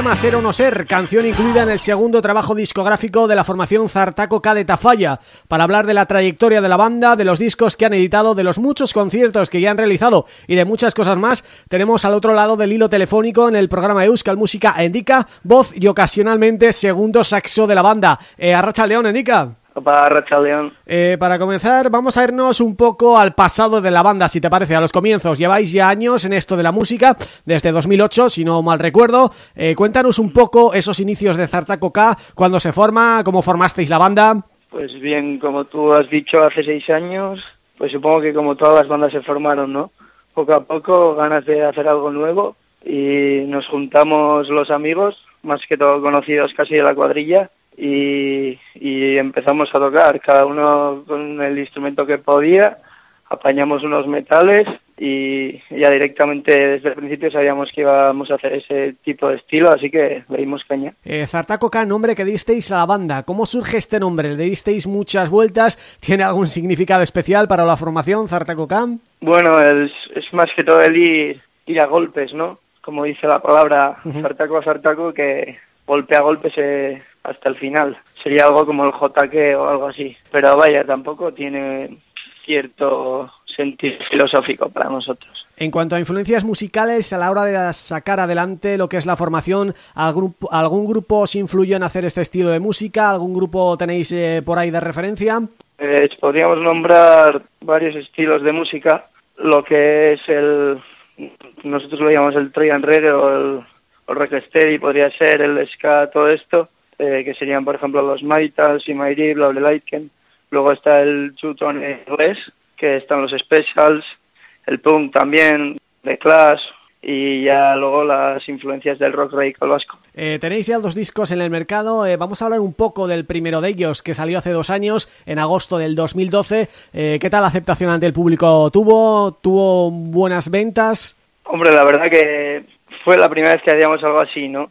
o no ser, canción incluida en el segundo trabajo discográfico de la formación Zartaco K de Tafalla, para hablar de la trayectoria de la banda, de los discos que han editado, de los muchos conciertos que ya han realizado y de muchas cosas más, tenemos al otro lado del hilo telefónico en el programa Euskal Música Indica, voz y ocasionalmente segundo saxo de la banda. Eh, Arracha León, Indica. Para eh, para comenzar, vamos a irnos un poco al pasado de la banda, si te parece, a los comienzos. Lleváis ya años en esto de la música, desde 2008, si no mal recuerdo. Eh, cuéntanos un poco esos inicios de Zartaco K, cuando se forma, cómo formasteis la banda. Pues bien, como tú has dicho, hace seis años, pues supongo que como todas las bandas se formaron, ¿no? Poco a poco, ganas de hacer algo nuevo y nos juntamos los amigos, más que todo conocidos casi de la cuadrilla, y, empezamos a tocar, cada uno con el instrumento que podía, apañamos unos metales y ya directamente desde el principio sabíamos que íbamos a hacer ese tipo de estilo, así que le dimos caña. Eh, Zartaco K, nombre que disteis a la banda. ¿Cómo surge este nombre? ¿Le disteis muchas vueltas? ¿Tiene algún significado especial para la formación Zartaco K? Bueno, es, es más que todo el ir, ir a golpes, ¿no? Como dice la palabra Zartaco a Zartaco, que golpe a golpe se, hasta el final. Sería algo como el JK o algo así. Pero vaya, tampoco tiene cierto sentido filosófico para nosotros. En cuanto a influencias musicales, a la hora de sacar adelante lo que es la formación, ¿algún, algún grupo os influyó en hacer este estilo de música? ¿Algún grupo tenéis eh, por ahí de referencia? Eh, podríamos nombrar varios estilos de música, lo que es el, nosotros lo llamamos el Trojan Reggae o el, el Rocksteady, podría ser el ska, todo esto, eh, que serían por ejemplo los Maitals y Mayri, Blable Lightken. Luego está el Chuton inglés, que están los Specials, el punk también, The Clash y ya luego las influencias del rock radical vasco. Eh, tenéis ya dos discos en el mercado, eh, vamos a hablar un poco del primero de ellos que salió hace dos años, en agosto del 2012. Eh, ¿Qué tal la aceptación ante el público tuvo? ¿Tuvo buenas ventas? Hombre, la verdad que fue la primera vez que hacíamos algo así, ¿no?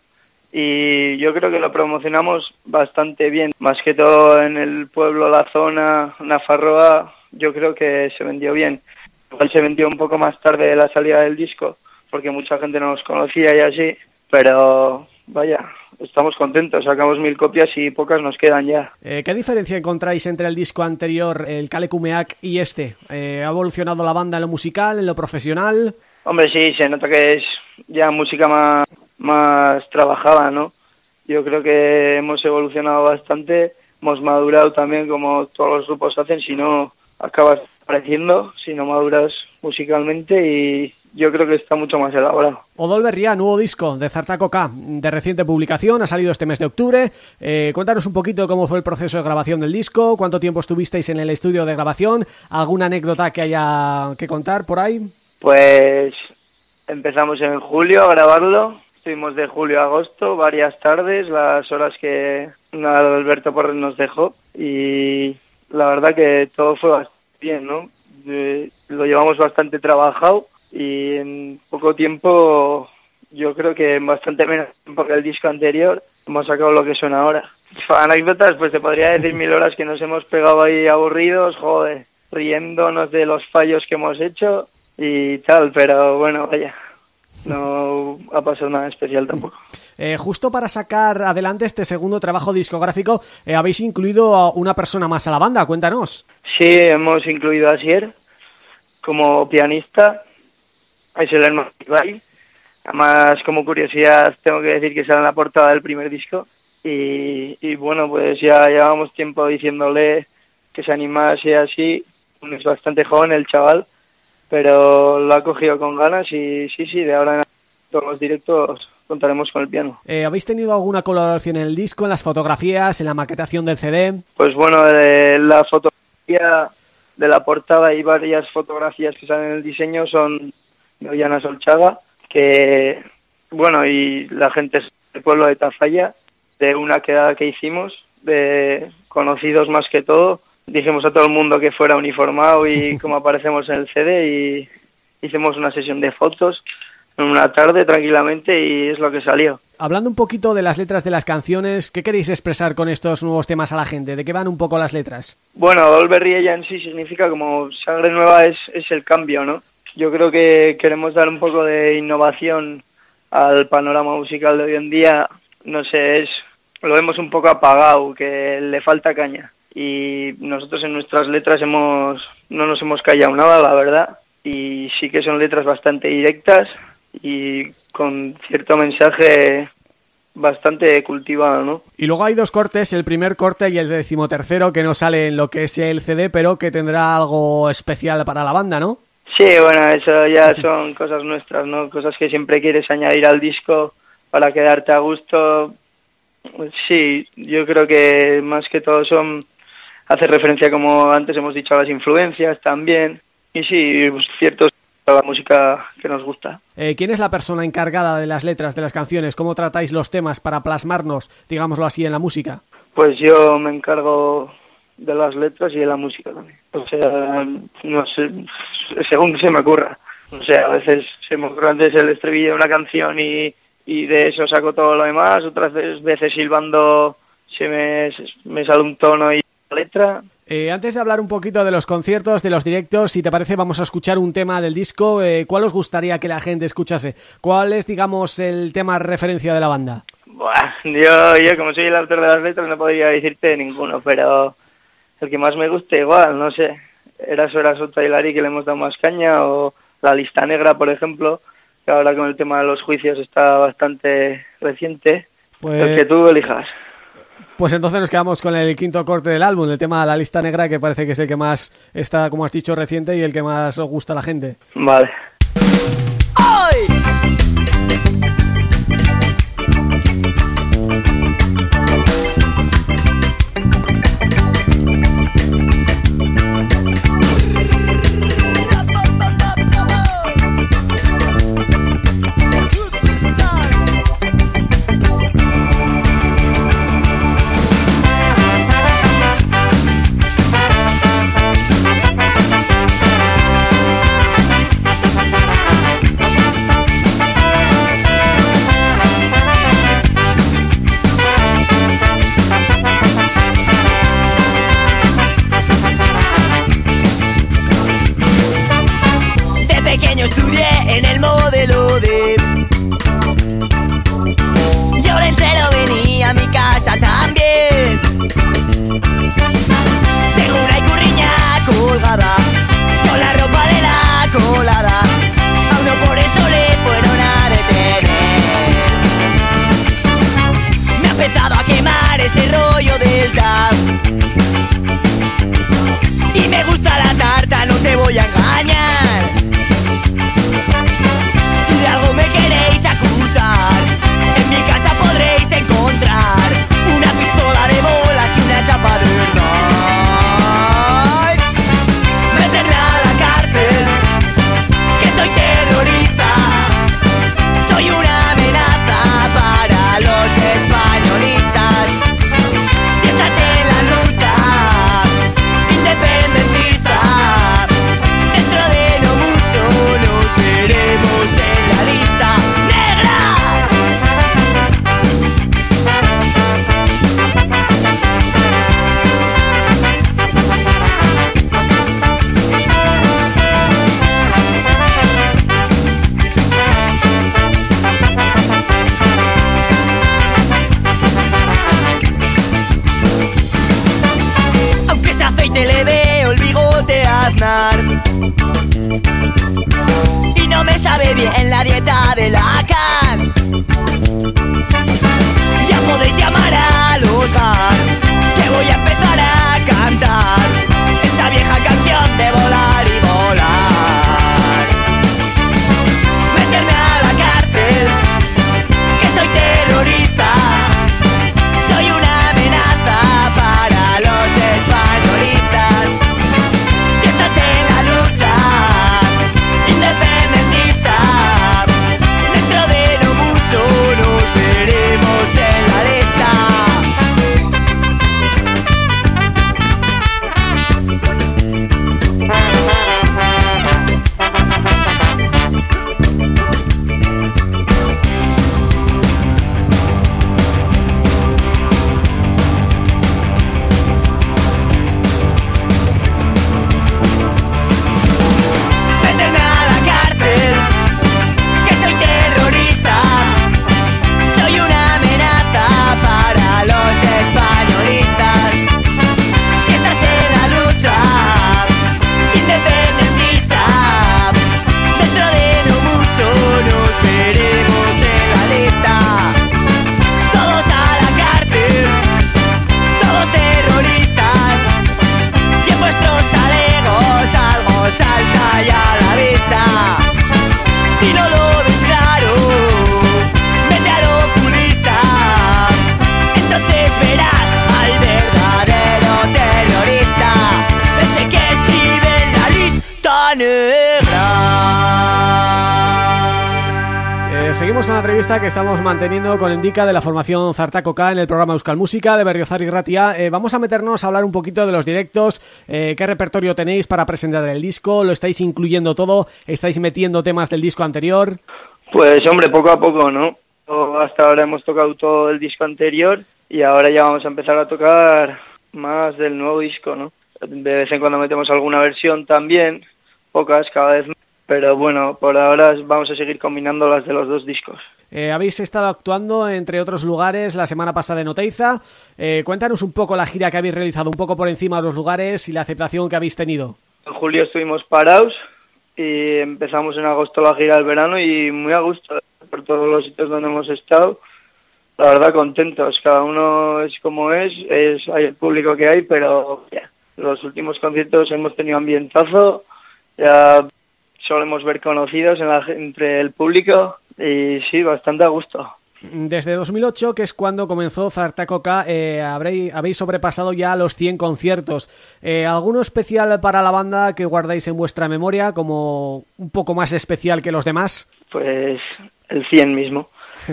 Y yo creo que lo promocionamos bastante bien, más que todo en el pueblo, la zona, Nafarroa, yo creo que se vendió bien. Se vendió un poco más tarde de la salida del disco, porque mucha gente no nos conocía y así, pero vaya, estamos contentos, sacamos mil copias y pocas nos quedan ya. Eh, ¿Qué diferencia encontráis entre el disco anterior, el Kalekumeak, y este? Eh, ¿Ha evolucionado la banda en lo musical, en lo profesional? Hombre, sí, se nota que es ya música más, más trabajada, ¿no? Yo creo que hemos evolucionado bastante, hemos madurado también como todos los grupos hacen, si no acabas apareciendo, si no maduras musicalmente y yo creo que está mucho más elaborado. Odol Berria, nuevo disco de Zartaco K, de reciente publicación, ha salido este mes de octubre. Eh, cuéntanos un poquito cómo fue el proceso de grabación del disco, cuánto tiempo estuvisteis en el estudio de grabación, alguna anécdota que haya que contar por ahí. Pues empezamos en julio a grabarlo, estuvimos de julio a agosto, varias tardes, las horas que Alberto Porres nos dejó y la verdad que todo fue bastante bien, ¿no? Eh, lo llevamos bastante trabajado y en poco tiempo, yo creo que en bastante menos tiempo que el disco anterior, hemos sacado lo que suena ahora. Anécdotas, pues te podría decir mil horas que nos hemos pegado ahí aburridos, joder, riéndonos de los fallos que hemos hecho y tal, pero bueno, vaya, no ha pasado nada especial tampoco. Eh, justo para sacar adelante este segundo trabajo discográfico, eh, habéis incluido a una persona más a la banda, cuéntanos. Sí, hemos incluido a Sier como pianista, es el hermano Ibai. Además, como curiosidad, tengo que decir que sale en la portada del primer disco. Y, y bueno, pues ya llevamos tiempo diciéndole que se animase así. Es bastante joven el chaval, pero lo ha cogido con ganas y sí, sí, de ahora en todos los directos contaremos con el piano. Eh, ¿Habéis tenido alguna colaboración en el disco, en las fotografías, en la maquetación del CD? Pues bueno, de la fotografía de la portada y varias fotografías que salen en el diseño son de Ollana Solchaga, que, bueno, y la gente del pueblo de Tafalla, de una quedada que hicimos, de conocidos más que todo, dijimos a todo el mundo que fuera uniformado y como aparecemos en el CD y hicimos una sesión de fotos en una tarde tranquilamente y es lo que salió. Hablando un poquito de las letras de las canciones, ¿qué queréis expresar con estos nuevos temas a la gente? ¿De qué van un poco las letras? Bueno, Dolberry ya en sí significa como sangre nueva es, es el cambio, ¿no? Yo creo que queremos dar un poco de innovación al panorama musical de hoy en día. No sé, es lo vemos un poco apagado, que le falta caña. Y nosotros en nuestras letras hemos no nos hemos callado nada, la verdad. Y sí que son letras bastante directas y con cierto mensaje bastante cultivado, ¿no? Y luego hay dos cortes, el primer corte y el decimotercero que no sale en lo que es el CD, pero que tendrá algo especial para la banda, ¿no? Sí, bueno, eso ya son cosas nuestras, ¿no? Cosas que siempre quieres añadir al disco para quedarte a gusto. Sí, yo creo que más que todo son hace referencia, como antes hemos dicho, a las influencias también. Y sí, pues, ciertos la música que nos gusta. Eh, ¿Quién es la persona encargada de las letras de las canciones? ¿Cómo tratáis los temas para plasmarnos, digámoslo así, en la música? Pues yo me encargo de las letras y de la música también. O sea, no sé, según se me ocurra. no sé, a veces se me ocurre antes el estribillo de una canción y, y de eso saco todo lo demás, otras veces silbando se me, me sale un tono y letra. Eh, antes de hablar un poquito de los conciertos, de los directos, si te parece vamos a escuchar un tema del disco, eh, ¿cuál os gustaría que la gente escuchase? ¿Cuál es, digamos, el tema referencia de la banda? Buah, yo, yo como soy el autor de las letras no podría decirte ninguno, pero el que más me gusta igual, no sé, era Sora Sota y Lari que le hemos dado más caña o La Lista Negra, por ejemplo, que ahora con el tema de los juicios está bastante reciente, pues... el que tú elijas. Pues entonces nos quedamos con el quinto corte del álbum, el tema de La Lista Negra, que parece que es el que más está, como has dicho, reciente y el que más gusta a la gente. Vale. negra. Eh, seguimos con la entrevista que estamos manteniendo con Indica de la formación Zartaco K en el programa Euskal Música de Berriozar y Ratia. Eh, vamos a meternos a hablar un poquito de los directos, eh, qué repertorio tenéis para presentar el disco, lo estáis incluyendo todo, estáis metiendo temas del disco anterior. Pues hombre, poco a poco, ¿no? Hasta ahora hemos tocado todo el disco anterior y ahora ya vamos a empezar a tocar más del nuevo disco, ¿no? De vez en cuando metemos alguna versión también pocas cada vez más pero bueno, por ahora vamos a seguir combinando las de los dos discos. Eh, habéis estado actuando, entre otros lugares, la semana pasada en Oteiza. Eh, cuéntanos un poco la gira que habéis realizado, un poco por encima de los lugares y la aceptación que habéis tenido. En julio estuvimos parados y empezamos en agosto la gira del verano y muy a gusto por todos los sitios donde hemos estado. La verdad, contentos. Cada uno es como es, es hay el público que hay, pero los últimos conciertos hemos tenido ambientazo. Ya solemos ver conocidos entre el público y sí, bastante a gusto. Desde 2008, que es cuando comenzó Zartacoca, eh, habéis sobrepasado ya los 100 conciertos. Eh, ¿Alguno especial para la banda que guardáis en vuestra memoria como un poco más especial que los demás? Pues el 100 mismo,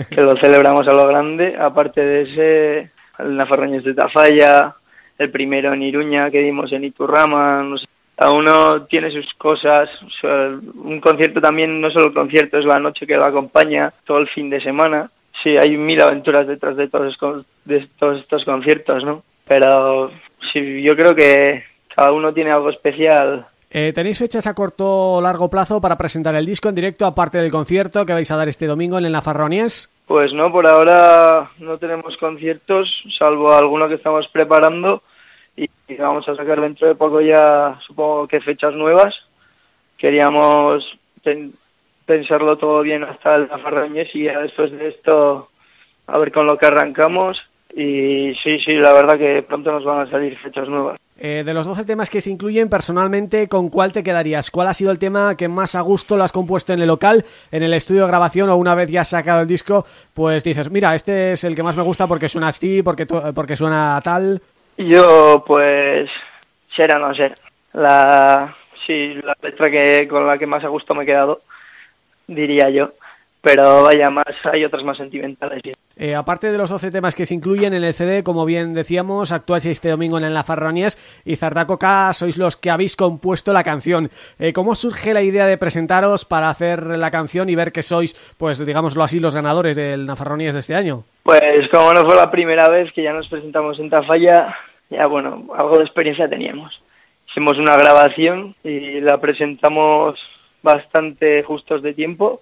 que lo celebramos a lo grande. Aparte de ese, el Nafarroñez de Tafalla, el primero en Iruña que dimos en Iturrama, no sé, cada uno tiene sus cosas. un concierto también, no solo el concierto, es la noche que lo acompaña, todo el fin de semana. Sí, hay mil aventuras detrás de todos, de todos estos conciertos, ¿no? Pero sí, yo creo que cada uno tiene algo especial. Eh, ¿Tenéis fechas a corto o largo plazo para presentar el disco en directo, aparte del concierto que vais a dar este domingo en el Nafarronies? Pues no, por ahora no tenemos conciertos, salvo alguno que estamos preparando y vamos a sacar dentro de poco ya, supongo que fechas nuevas. Queríamos pensarlo todo bien hasta el Farrañez y ya después de esto a ver con lo que arrancamos y sí, sí, la verdad que pronto nos van a salir fechas nuevas. Eh, de los 12 temas que se incluyen, personalmente, ¿con cuál te quedarías? ¿Cuál ha sido el tema que más a gusto lo has compuesto en el local, en el estudio de grabación o una vez ya has sacado el disco, pues dices, mira, este es el que más me gusta porque suena así, porque, porque suena tal... Yo, pues, será no ser. La, sí, la letra que con la que más a gusto me he quedado, diría yo. Pero vaya, más hay otras más sentimentales. Eh, aparte de los 12 temas que se incluyen en el CD, como bien decíamos, actuáis este domingo en La Farronías y Zardaco K sois los que habéis compuesto la canción. Eh, ¿Cómo surge la idea de presentaros para hacer la canción y ver que sois, pues digámoslo así, los ganadores del Nafarronías de este año? Pues como no fue la primera vez que ya nos presentamos en Tafalla, ya bueno, algo de experiencia teníamos. Hicimos una grabación y la presentamos bastante justos de tiempo,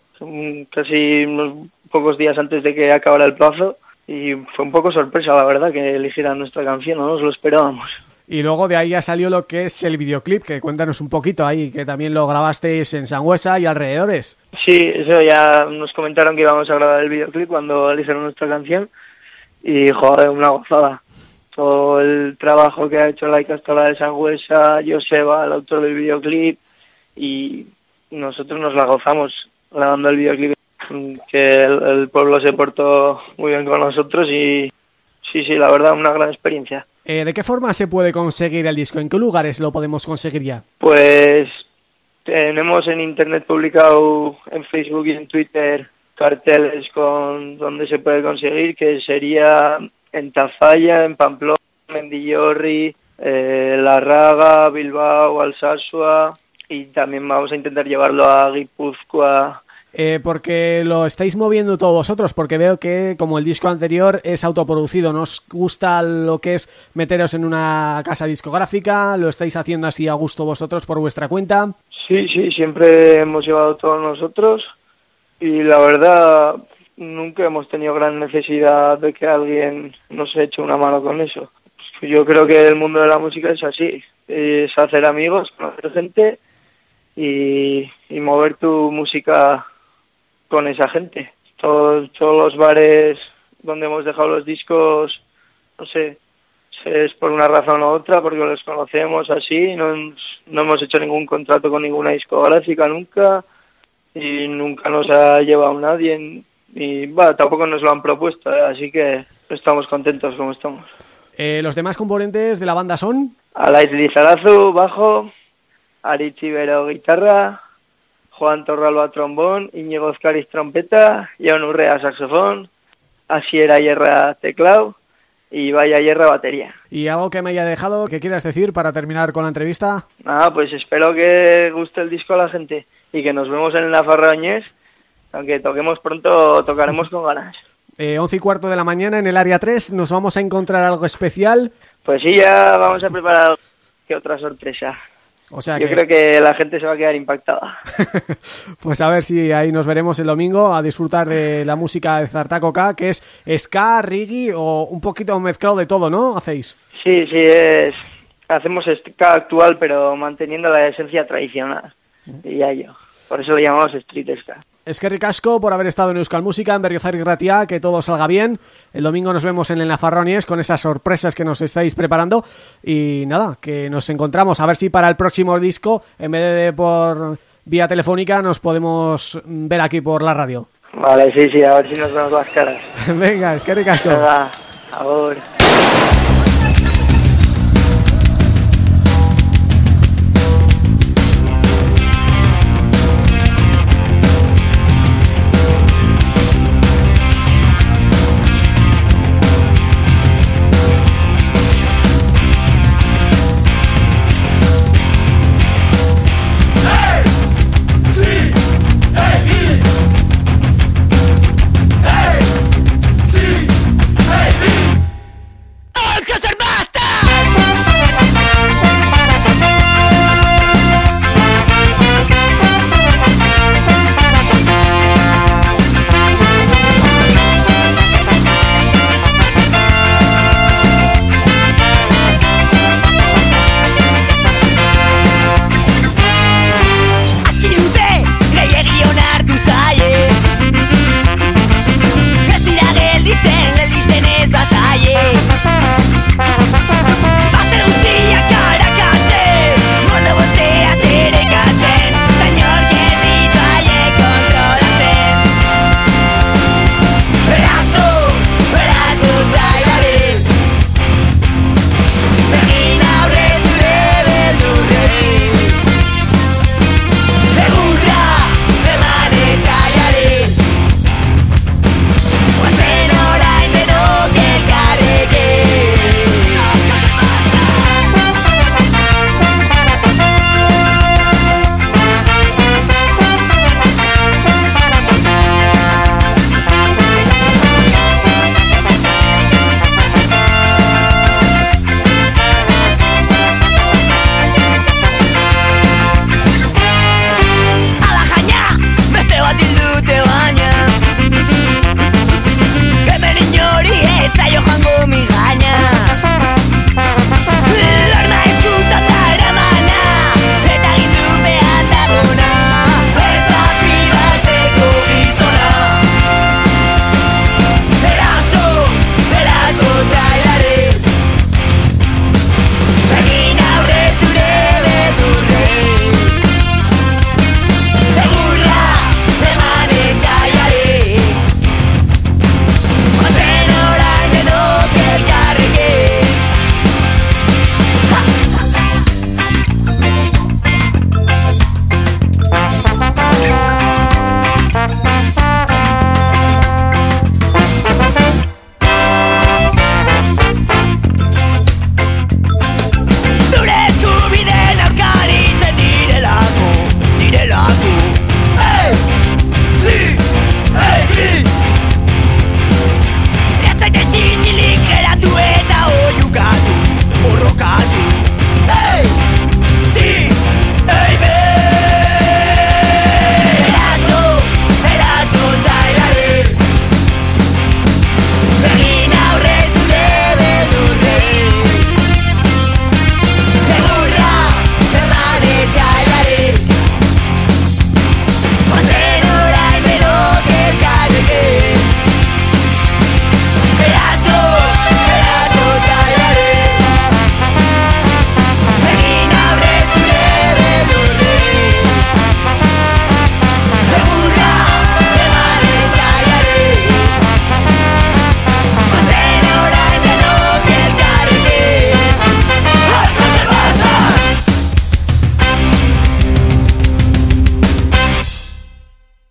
casi unos pocos días antes de que acabara el plazo y fue un poco sorpresa la verdad que eligieran nuestra canción, no nos lo esperábamos. Y luego de ahí ya salió lo que es el videoclip, que cuéntanos un poquito ahí, que también lo grabasteis en Sangüesa y alrededores. Sí, eso ya nos comentaron que íbamos a grabar el videoclip cuando eligieron nuestra canción y joder, una gozada todo el trabajo que ha hecho la Castola de Sangüesa, Joseba, el autor del videoclip, y nosotros nos la gozamos grabando el videoclip, que el, pueblo se portó muy bien con nosotros y sí, sí, la verdad, una gran experiencia. Eh, ¿De qué forma se puede conseguir el disco? ¿En qué lugares lo podemos conseguir ya? Pues tenemos en internet publicado en Facebook y en Twitter carteles con donde se puede conseguir, que sería en Tafalla, en Pamplona, en Villorri, eh, La Raga, Bilbao, Alsasua y también vamos a intentar llevarlo a Guipúzcoa. Eh, porque lo estáis moviendo todos vosotros, porque veo que como el disco anterior es autoproducido, ¿nos gusta lo que es meteros en una casa discográfica? ¿Lo estáis haciendo así a gusto vosotros por vuestra cuenta? Sí, sí, siempre hemos llevado todos nosotros y la verdad nunca hemos tenido gran necesidad de que alguien nos eche una mano con eso. Yo creo que el mundo de la música es así, es hacer amigos, conocer gente y, mover tu música con esa gente. Todos, todos los bares donde hemos dejado los discos, no sé, es por una razón u otra, porque los conocemos así, no, no hemos hecho ningún contrato con ninguna discográfica nunca y nunca nos ha llevado nadie y bueno, tampoco nos lo han propuesto, ¿eh? así que estamos contentos como estamos. Eh, ¿Los demás componentes de la banda son? Alaiz Lizarazu, bajo, Ari Chivero, guitarra, Juan Torralba trombón, Íñigo Oscariz trompeta, Jan Urrea saxofón, Asiera Hierra teclado y Vaya Hierra batería. ¿Y algo que me haya dejado que quieras decir para terminar con la entrevista? Nada, pues espero que guste el disco a la gente y que nos vemos en la Farrañez, aunque toquemos pronto, tocaremos con ganas. Eh, 11 y cuarto de la mañana en el área 3, ¿nos vamos a encontrar algo especial? Pues sí, ya vamos a preparar que otra sorpresa. O sea Yo que... creo que la gente se va a quedar impactada. pues a ver si ahí nos veremos el domingo a disfrutar de la música de Zartaco K, que es ska, reggae o un poquito mezclado de todo, ¿no? ¿Hacéis? Sí, sí, es... Hacemos ska actual, pero manteniendo la esencia tradicional. Y ya yo. Por eso lo llamamos street ska. Es que ricasco por haber estado en Euskal Música, en Berriozar y Gratia, que todo salga bien. El domingo nos vemos en el Nafarronies con esas sorpresas que nos estáis preparando. Y nada, que nos encontramos. A ver si para el próximo disco, en vez de por vía telefónica, nos podemos ver aquí por la radio. Vale, sí, sí, a ver si nos vemos las caras. Venga, es que ricasco. Venga, ahora.